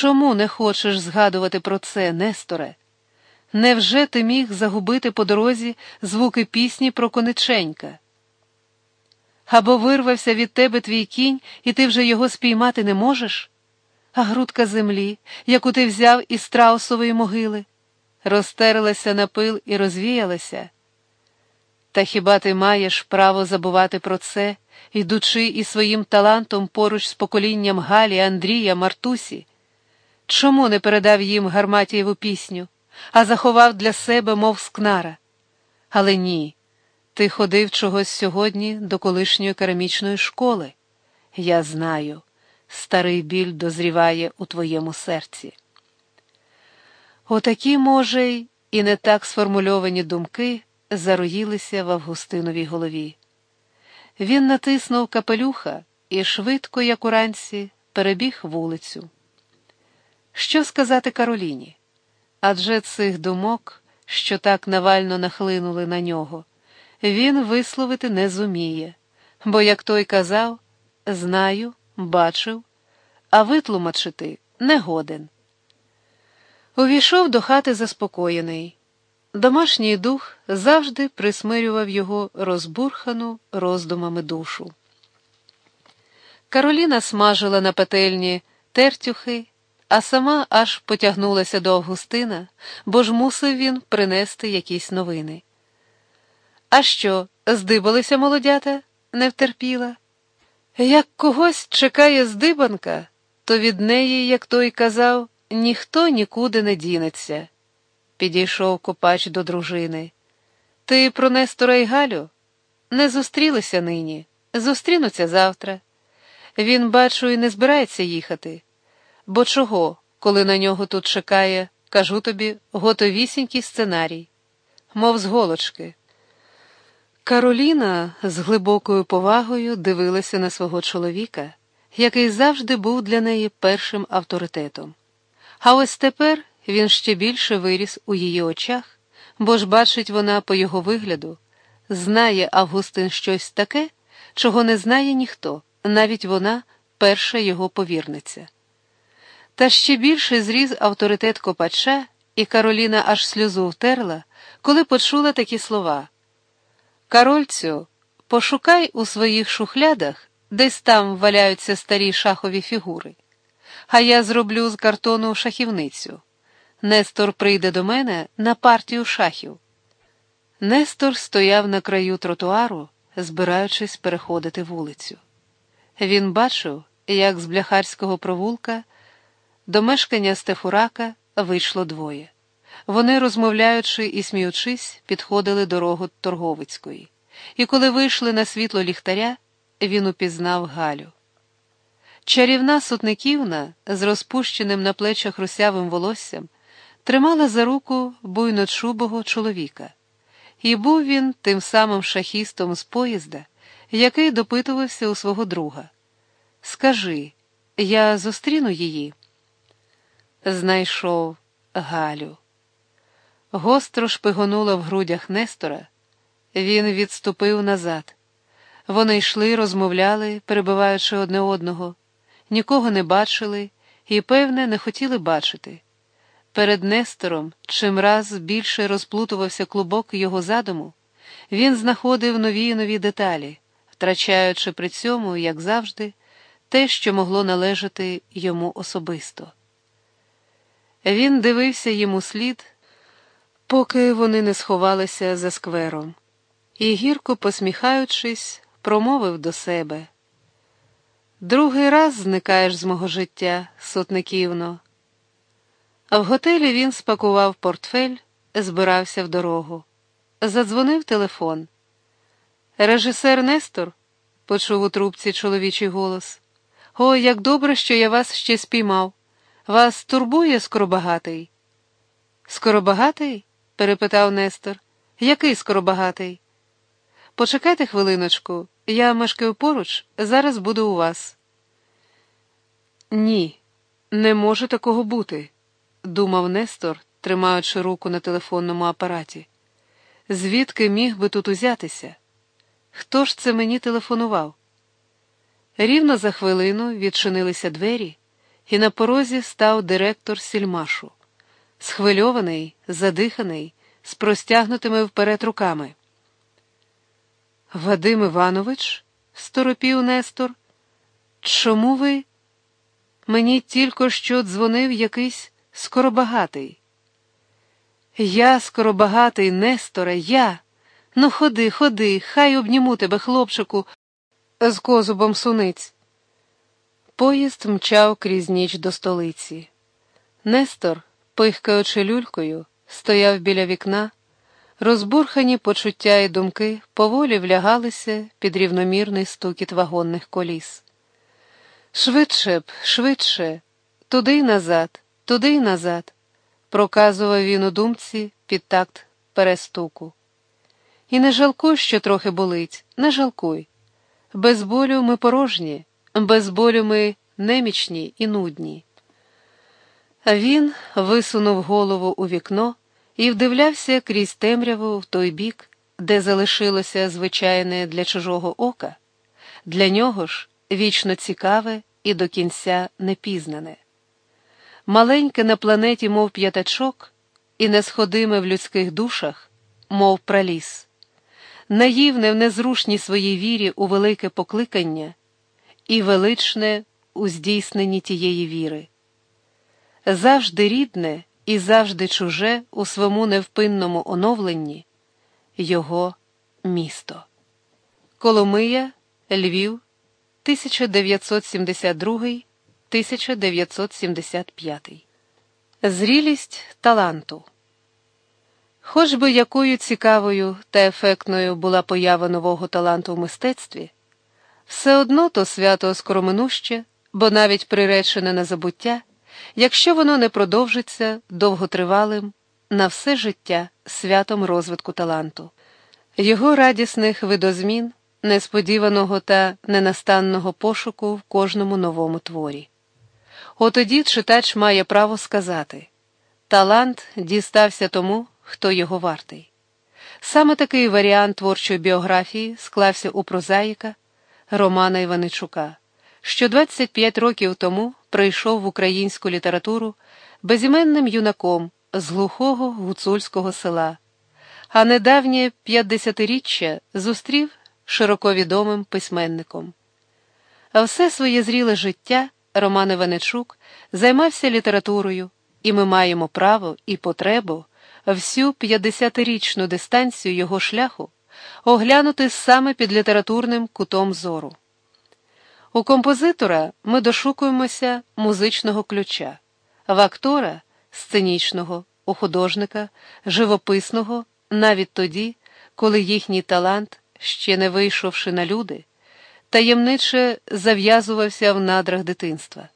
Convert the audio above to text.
Чому не хочеш згадувати про це, Несторе? Невже ти міг загубити по дорозі звуки пісні про кониченька? Або вирвався від тебе твій кінь, і ти вже його спіймати не можеш? А грудка землі, яку ти взяв із страусової могили, розтерлася на пил і розвіялася. Та хіба ти маєш право забувати про це, йдучи із своїм талантом поруч з поколінням Галі, Андрія, Мартусі? Чому не передав їм Гарматієву пісню, а заховав для себе, мов скнара? Але ні, ти ходив чогось сьогодні до колишньої керамічної школи. Я знаю, старий біль дозріває у твоєму серці. Отакі, може, й і не так сформульовані думки зароїлися в Августиновій голові. Він натиснув капелюха і швидко, як уранці, перебіг вулицю. Що сказати Кароліні? Адже цих думок, що так навально нахлинули на нього, він висловити не зуміє, бо, як той казав, знаю, бачив, а витлумачити не годен. Увійшов до хати заспокоєний. Домашній дух завжди присмирював його розбурхану роздумами душу. Кароліна смажила на петельні тертюхи, а сама аж потягнулася до Августина, бо ж мусив він принести якісь новини. А що, здибалися молодята? не втерпіла. Як когось чекає здибанка, то від неї, як той казав, ніхто нікуди не дінеться. Підійшов копач до дружини. Ти про Нестора й Галю? Не зустрілися нині, зустрінуться завтра. Він, бачу, і не збирається їхати. Бо чого, коли на нього тут чекає, кажу тобі, готовісінький сценарій, мов з голочки. Кароліна з глибокою повагою дивилася на свого чоловіка, який завжди був для неї першим авторитетом. А ось тепер він ще більше виріс у її очах, бо ж бачить вона по його вигляду, знає Августин щось таке, чого не знає ніхто, навіть вона перша його повірниця. Та ще більше зріз авторитет копача, і Кароліна аж сльозу втерла, коли почула такі слова. Карольцю, пошукай у своїх шухлядах, десь там валяються старі шахові фігури, а я зроблю з картону шахівницю. Нестор прийде до мене на партію шахів. Нестор стояв на краю тротуару, збираючись переходити вулицю. Він бачив, як з бляхарського провулка до мешкання Стефурака вийшло двоє. Вони, розмовляючи і сміючись, підходили дорогу Торговицької, і коли вийшли на світло ліхтаря, він упізнав Галю. Чарівна сутниківна з розпущеним на плечах русявим волоссям тримала за руку буйночубого чоловіка, і був він тим самим шахістом з поїзда, який допитувався у свого друга. Скажи, я зустріну її. Знайшов Галю. Гостро шпигонула в грудях Нестора. Він відступив назад. Вони йшли, розмовляли, перебиваючи одне одного, нікого не бачили і, певне, не хотіли бачити. Перед Нестором чимраз більше розплутувався клубок його задуму, він знаходив нові і нові деталі, втрачаючи при цьому, як завжди, те, що могло належати йому особисто. Він дивився йому слід, поки вони не сховалися за сквером, і, гірко посміхаючись, промовив до себе. Другий раз зникаєш з мого життя, сотниківно. В готелі він спакував портфель, збирався в дорогу. Задзвонив телефон. Режисер Нестор, почув у трубці чоловічий голос. Ой, як добре, що я вас ще спіймав. Вас турбує скоробагатий? Скоробагатий? перепитав Нестор. Який скоробагатий? Почекайте хвилиночку, я мешкаю поруч, зараз буду у вас. Ні, не може такого бути думав Нестор, тримаючи руку на телефонному апараті. Звідки міг би тут узятися? Хто ж це мені телефонував? Рівно за хвилину відчинилися двері, і на порозі став директор сільмашу, схвильований, задиханий, з простягнутими вперед руками. Вадим Іванович, сторопів Нестор, чому ви? Мені тільки що дзвонив якийсь скоробагатий. Я скоробагатий, Несторе, я. Ну, ходи, ходи, хай обніму тебе, хлопчику, з козубом суниць. Поїзд мчав крізь ніч до столиці. Нестор, пихкаючи люлькою, стояв біля вікна. Розбурхані почуття і думки поволі влягалися під рівномірний стукіт вагонних коліс. Швидше б, швидше, туди й назад, туди й назад, проказував він у думці під такт перестуку. І не жалкуй, що трохи болить, не жалкуй. Без болю ми порожні, без болю ми немічні і нудні. Він висунув голову у вікно і вдивлявся крізь темряву в той бік, де залишилося звичайне для чужого ока, для нього ж вічно цікаве і до кінця непізнане. Маленьке на планеті, мов п'ятачок, і несходиме в людських душах, мов праліс, наївне в незрушній своїй вірі у велике покликання і величне у здійсненні тієї віри. Завжди рідне і завжди чуже у своєму невпинному оновленні його місто. Коломия, Львів, 1972 1975 Зрілість таланту. Хоч би якою цікавою та ефектною була поява нового таланту в мистецтві, все одно то свято скороминуще, бо навіть приречене на забуття якщо воно не продовжиться довготривалим на все життя святом розвитку таланту, його радісних видозмін, несподіваного та ненастанного пошуку в кожному новому творі. Отоді читач має право сказати талант дістався тому, хто його вартий. Саме такий варіант творчої біографії склався у прозаїка Романа Іваничука що 25 років тому прийшов в українську літературу безіменним юнаком з глухого гуцульського села, а недавнє 50-річчя зустрів широковідомим письменником. А все своє зріле життя Роман Іваничук займався літературою, і ми маємо право і потребу всю 50-річну дистанцію його шляху оглянути саме під літературним кутом зору. У композитора ми дошукуємося музичного ключа, в актора сценічного, у художника, живописного, навіть тоді, коли їхній талант, ще не вийшовши на люди, таємниче зав'язувався в надрах дитинства.